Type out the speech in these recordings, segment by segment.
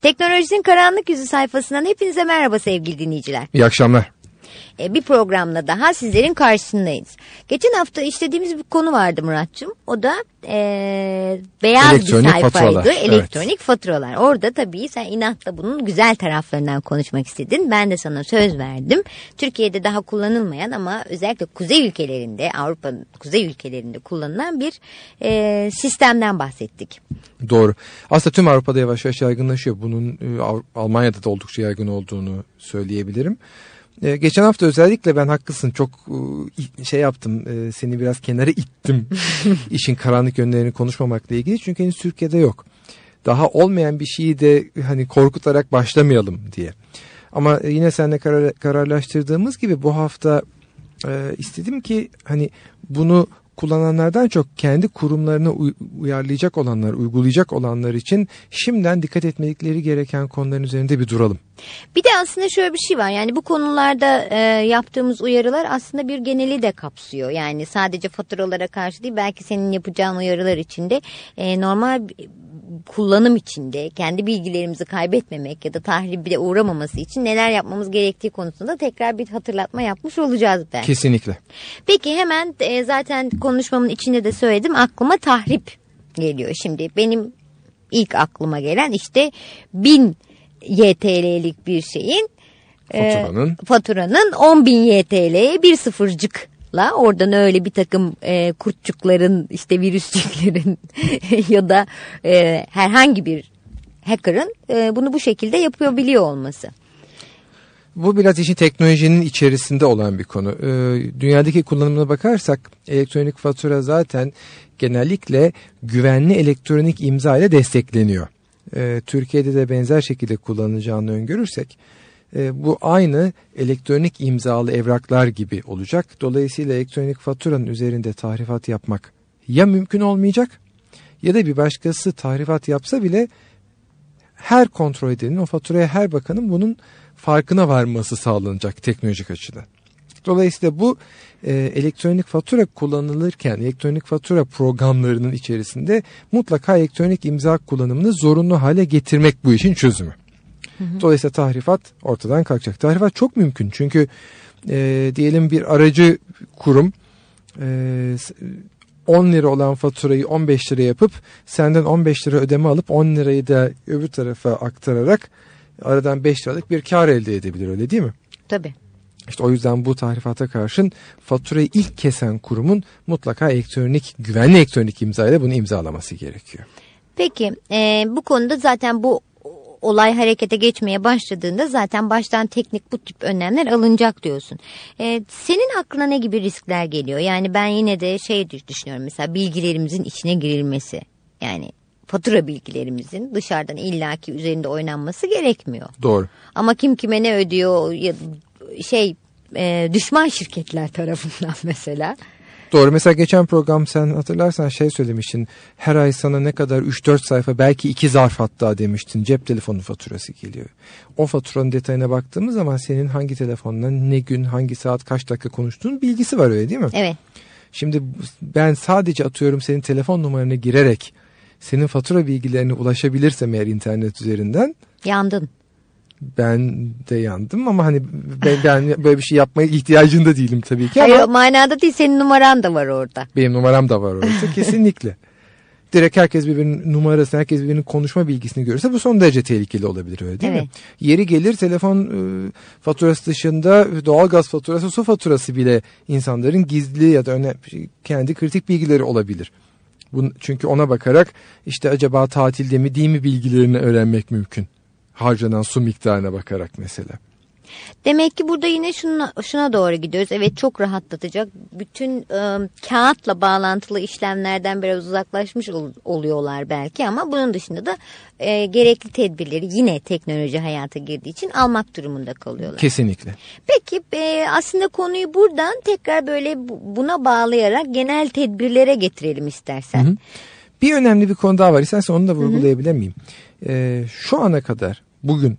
Teknolojinin Karanlık Yüzü sayfasından hepinize merhaba sevgili dinleyiciler. İyi akşamlar. E, bir programla daha sizlerin karşısındayız. Geçen hafta işlediğimiz bir konu vardı Muratçım. O da e, beyaz Elektronik bir sayfaydı. faturalar, Elektronik faturalar. Orada tabii sen inatla bunun güzel taraflarından konuşmak istedin. Ben de sana söz verdim. Türkiye'de daha kullanılmayan ama özellikle kuzey ülkelerinde, Avrupa kuzey ülkelerinde kullanılan bir e, sistemden bahsettik. Doğru. Aslında tüm Avrupa'da yavaş yavaş yaygınlaşıyor. Bunun e, Almanya'da da oldukça yaygın olduğunu söyleyebilirim. E, geçen hafta özellikle ben haklısın çok e, şey yaptım e, seni biraz kenara ittim işin karanlık yönlerini konuşmamakla ilgili çünkü henüz Türkiye'de yok. Daha olmayan bir şeyi de hani korkutarak başlamayalım diye. Ama e, yine seninle karar, kararlaştırdığımız gibi bu hafta e, istedim ki hani bunu kullananlardan çok kendi kurumlarına uy- uyarlayacak olanlar, uygulayacak olanlar için şimdiden dikkat etmelikleri gereken konuların üzerinde bir duralım. Bir de aslında şöyle bir şey var yani bu konularda e, yaptığımız uyarılar aslında bir geneli de kapsıyor. Yani sadece faturalara karşı değil belki senin yapacağın uyarılar içinde e, normal kullanım içinde kendi bilgilerimizi kaybetmemek ya da tahribe uğramaması için neler yapmamız gerektiği konusunda tekrar bir hatırlatma yapmış olacağız belki. Kesinlikle. Peki hemen e, zaten konuşmamın içinde de söyledim aklıma tahrip geliyor. Şimdi benim ilk aklıma gelen işte 1000 YTL'lik bir şeyin e, Faturanın. faturanın 10 bin YTL'ye bir sıfırcıkla oradan öyle bir takım e, kurtçukların işte virüsçüklerin ya da e, herhangi bir hacker'ın e, bunu bu şekilde yapabiliyor olması. Bu biraz işin teknolojinin içerisinde olan bir konu. Ee, dünyadaki kullanımına bakarsak elektronik fatura zaten genellikle güvenli elektronik imza ile destekleniyor. Ee, Türkiye'de de benzer şekilde kullanılacağını öngörürsek e, bu aynı elektronik imzalı evraklar gibi olacak. Dolayısıyla elektronik faturanın üzerinde tahrifat yapmak ya mümkün olmayacak ya da bir başkası tahrifat yapsa bile her kontrol edenin o faturaya her bakanın bunun farkına varması sağlanacak teknolojik açıdan. Dolayısıyla bu e, elektronik fatura kullanılırken elektronik fatura programlarının içerisinde mutlaka elektronik imza kullanımını zorunlu hale getirmek bu işin çözümü. Dolayısıyla tahrifat ortadan kalkacak. Tahrifat çok mümkün çünkü e, diyelim bir aracı kurum e, 10 lira olan faturayı 15 lira yapıp senden 15 lira ödeme alıp 10 lirayı da öbür tarafa aktararak aradan 5 liralık bir kar elde edebilir öyle değil mi? Tabii. İşte o yüzden bu tahrifata karşın faturayı ilk kesen kurumun mutlaka elektronik güvenli elektronik imzayla bunu imzalaması gerekiyor. Peki e, bu konuda zaten bu olay harekete geçmeye başladığında zaten baştan teknik bu tip önlemler alınacak diyorsun. E, senin aklına ne gibi riskler geliyor? Yani ben yine de şey düşünüyorum mesela bilgilerimizin içine girilmesi. Yani fatura bilgilerimizin dışarıdan illaki üzerinde oynanması gerekmiyor. Doğru. Ama kim kime ne ödüyor ya, şey e, düşman şirketler tarafından mesela. Doğru. Mesela geçen program sen hatırlarsan şey söylemiştin. Her ay sana ne kadar 3-4 sayfa belki 2 zarf hatta demiştin. Cep telefonu faturası geliyor. O faturanın detayına baktığımız zaman senin hangi telefonla ne gün hangi saat kaç dakika konuştuğun bilgisi var öyle değil mi? Evet. Şimdi ben sadece atıyorum senin telefon numaranı girerek senin fatura bilgilerine ulaşabilirsem eğer internet üzerinden Yandın. Ben de yandım ama hani ben, ben böyle bir şey yapmaya ihtiyacında değilim tabii ki Hayır ama manada değil senin numaran da var orada. benim numaram da var orada kesinlikle. Direkt herkes birbirinin numarasını, herkes birbirinin konuşma bilgisini görürse bu son derece tehlikeli olabilir öyle değil Evet. mi? Yeri gelir telefon e, faturası dışında doğalgaz faturası, su faturası bile insanların gizli ya da öne, kendi kritik bilgileri olabilir. Bun, çünkü ona bakarak işte acaba tatilde mi değil mi bilgilerini öğrenmek mümkün. Harcanan su miktarına bakarak mesela. Demek ki burada yine şuna, şuna doğru gidiyoruz. Evet çok rahatlatacak. Bütün e, kağıtla bağlantılı işlemlerden biraz uzaklaşmış ol- oluyorlar belki ama bunun dışında da e, gerekli tedbirleri yine teknoloji hayata girdiği için almak durumunda kalıyorlar. Kesinlikle. Peki e, aslında konuyu buradan tekrar böyle bu- buna bağlayarak genel tedbirlere getirelim istersen. Hı hı. Bir önemli bir konu daha var. İstersen onu da vurgulayabilir miyim? Ee, şu ana kadar bugün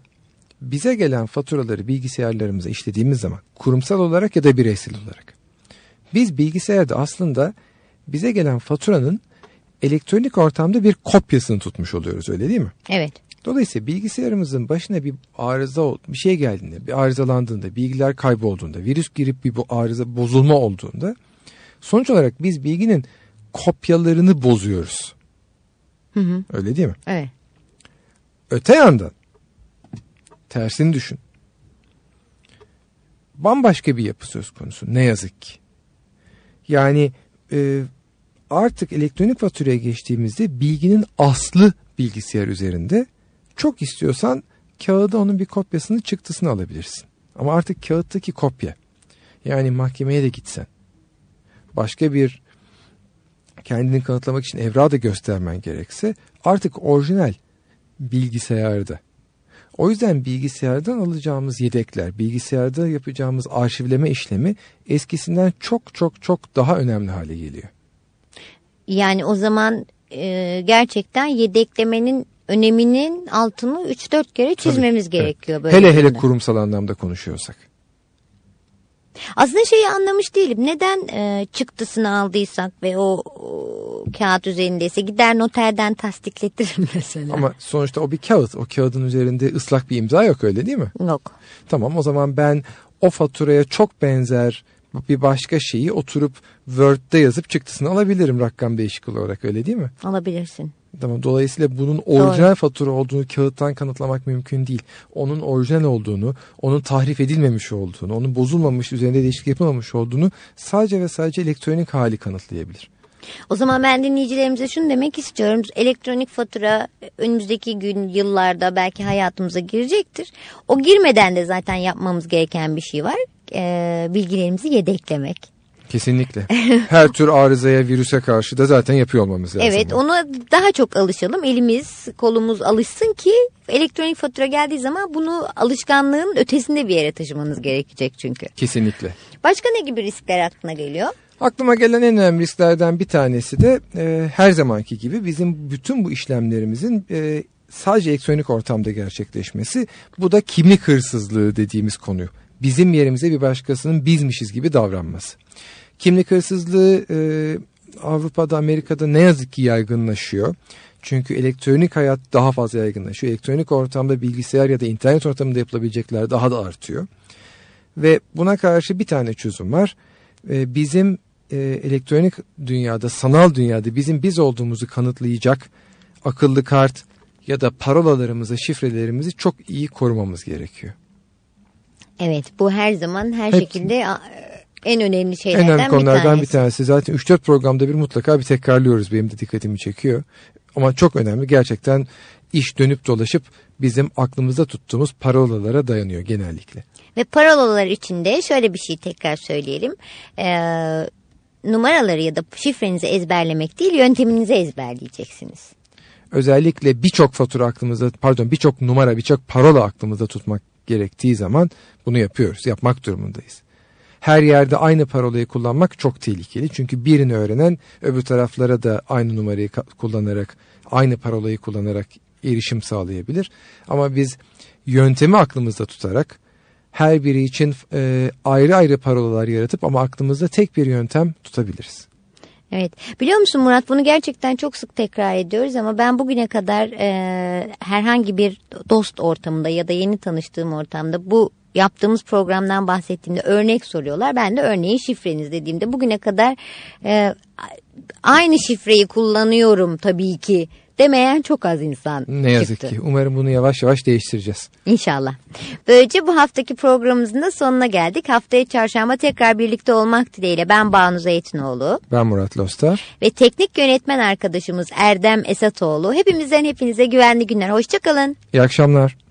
bize gelen faturaları bilgisayarlarımıza işlediğimiz zaman kurumsal olarak ya da bireysel olarak biz bilgisayarda aslında bize gelen faturanın elektronik ortamda bir kopyasını tutmuş oluyoruz öyle değil mi? Evet. Dolayısıyla bilgisayarımızın başına bir arıza bir şey geldiğinde, bir arızalandığında, bilgiler kaybolduğunda, virüs girip bir bu arıza bozulma olduğunda sonuç olarak biz bilginin kopyalarını bozuyoruz. Hı hı. Öyle değil mi? Evet. Öte yandan tersini düşün. Bambaşka bir yapı söz konusu ne yazık ki. Yani e, artık elektronik faturaya geçtiğimizde bilginin aslı bilgisayar üzerinde. Çok istiyorsan kağıda onun bir kopyasını çıktısını alabilirsin. Ama artık kağıttaki kopya yani mahkemeye de gitsen başka bir kendini kanıtlamak için evra da göstermen gerekse artık orijinal bilgisayarda. O yüzden bilgisayardan alacağımız yedekler, bilgisayarda yapacağımız arşivleme işlemi eskisinden çok çok çok daha önemli hale geliyor. Yani o zaman e, gerçekten yedeklemenin öneminin altını 3-4 kere çizmemiz Tabii, gerekiyor. Böyle hele hele kurumsal anlamda konuşuyorsak. Aslında şeyi anlamış değilim. Neden e, çıktısını aldıysak ve o kağıt üzerindeyse gider noterden tasdikletirim mesela. Ama sonuçta o bir kağıt. O kağıdın üzerinde ıslak bir imza yok öyle değil mi? Yok. Tamam o zaman ben o faturaya çok benzer bir başka şeyi oturup Word'de yazıp çıktısını alabilirim rakam değişik olarak öyle değil mi? Alabilirsin. Tamam dolayısıyla bunun orijinal fatura olduğunu kağıttan kanıtlamak mümkün değil. Onun orijinal olduğunu, onun tahrif edilmemiş olduğunu, onun bozulmamış, üzerinde değişiklik yapılmamış olduğunu sadece ve sadece elektronik hali kanıtlayabilir. O zaman ben dinleyicilerimize şunu demek istiyorum. Elektronik fatura önümüzdeki gün, yıllarda belki hayatımıza girecektir. O girmeden de zaten yapmamız gereken bir şey var. Ee, bilgilerimizi yedeklemek. Kesinlikle. Her tür arızaya, virüse karşı da zaten yapıyor olmamız lazım. Evet ona daha çok alışalım. Elimiz kolumuz alışsın ki elektronik fatura geldiği zaman bunu alışkanlığın ötesinde bir yere taşımanız gerekecek çünkü. Kesinlikle. Başka ne gibi riskler aklına geliyor? Aklıma gelen en önemli risklerden bir tanesi de e, her zamanki gibi bizim bütün bu işlemlerimizin e, sadece elektronik ortamda gerçekleşmesi. Bu da kimlik hırsızlığı dediğimiz konu. Bizim yerimize bir başkasının bizmişiz gibi davranması. Kimlik hırsızlığı e, Avrupa'da, Amerika'da ne yazık ki yaygınlaşıyor. Çünkü elektronik hayat daha fazla yaygınlaşıyor. Elektronik ortamda bilgisayar ya da internet ortamında yapılabilecekler daha da artıyor. Ve buna karşı bir tane çözüm var. E, bizim e, elektronik dünyada, sanal dünyada bizim biz olduğumuzu kanıtlayacak akıllı kart ya da parolalarımızı, şifrelerimizi çok iyi korumamız gerekiyor. Evet bu her zaman her Hep- şekilde en önemli En şeylerden önemli bir konulardan tanesi. bir tanesi. Zaten 3-4 programda bir mutlaka bir tekrarlıyoruz. Benim de dikkatimi çekiyor. Ama çok önemli. Gerçekten iş dönüp dolaşıp bizim aklımızda tuttuğumuz parolalara dayanıyor genellikle. Ve parolalar içinde şöyle bir şey tekrar söyleyelim. Ee, numaraları ya da şifrenizi ezberlemek değil yönteminizi ezberleyeceksiniz. Özellikle birçok fatura aklımızda, pardon birçok numara, birçok parola aklımızda tutmak gerektiği zaman bunu yapıyoruz. Yapmak durumundayız. Her yerde aynı parolayı kullanmak çok tehlikeli. Çünkü birini öğrenen öbür taraflara da aynı numarayı kullanarak, aynı parolayı kullanarak erişim sağlayabilir. Ama biz yöntemi aklımızda tutarak her biri için e, ayrı ayrı parolalar yaratıp ama aklımızda tek bir yöntem tutabiliriz. Evet biliyor musun Murat bunu gerçekten çok sık tekrar ediyoruz ama ben bugüne kadar e, herhangi bir dost ortamında ya da yeni tanıştığım ortamda bu yaptığımız programdan bahsettiğimde örnek soruyorlar. Ben de örneğin şifreniz dediğimde bugüne kadar e, aynı şifreyi kullanıyorum tabii ki demeyen çok az insan Ne yazık çıktı. ki. Umarım bunu yavaş yavaş değiştireceğiz. İnşallah. Böylece bu haftaki programımızın da sonuna geldik. Haftaya çarşamba tekrar birlikte olmak dileğiyle ben Banu Zeytinoğlu Ben Murat Lostar. ve teknik yönetmen arkadaşımız Erdem Esatoğlu. Hepimizden hepinize güvenli günler. Hoşçakalın. İyi akşamlar.